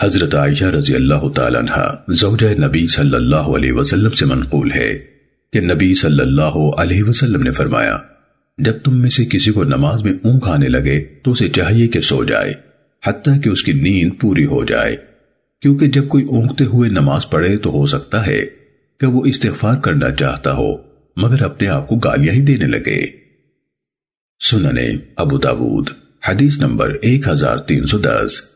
حضرت عائشہ رضی اللہ تعالیٰ عنہ زوجہ نبی صلی اللہ علیہ وسلم سے منقول ہے کہ نبی صلی اللہ علیہ وسلم نے فرمایا، جب تم میں سے کسی کو نماز میں اونگ آنے لگے تو اسے چاہیے کہ سو جائے، حتیٰ کہ اس کی نیند پوری ہو جائے۔ کیونکہ جب کوئی اونگتے ہوئے نماز پڑھے تو ہو سکتا ہے کہ وہ استغفار کرنا چاہتا ہو، مگر اپنے آپ کو گالیاں ہی دینے لگے۔ سننے ابو تابود حدیث نمبر ایک ہزار تین سو دس۔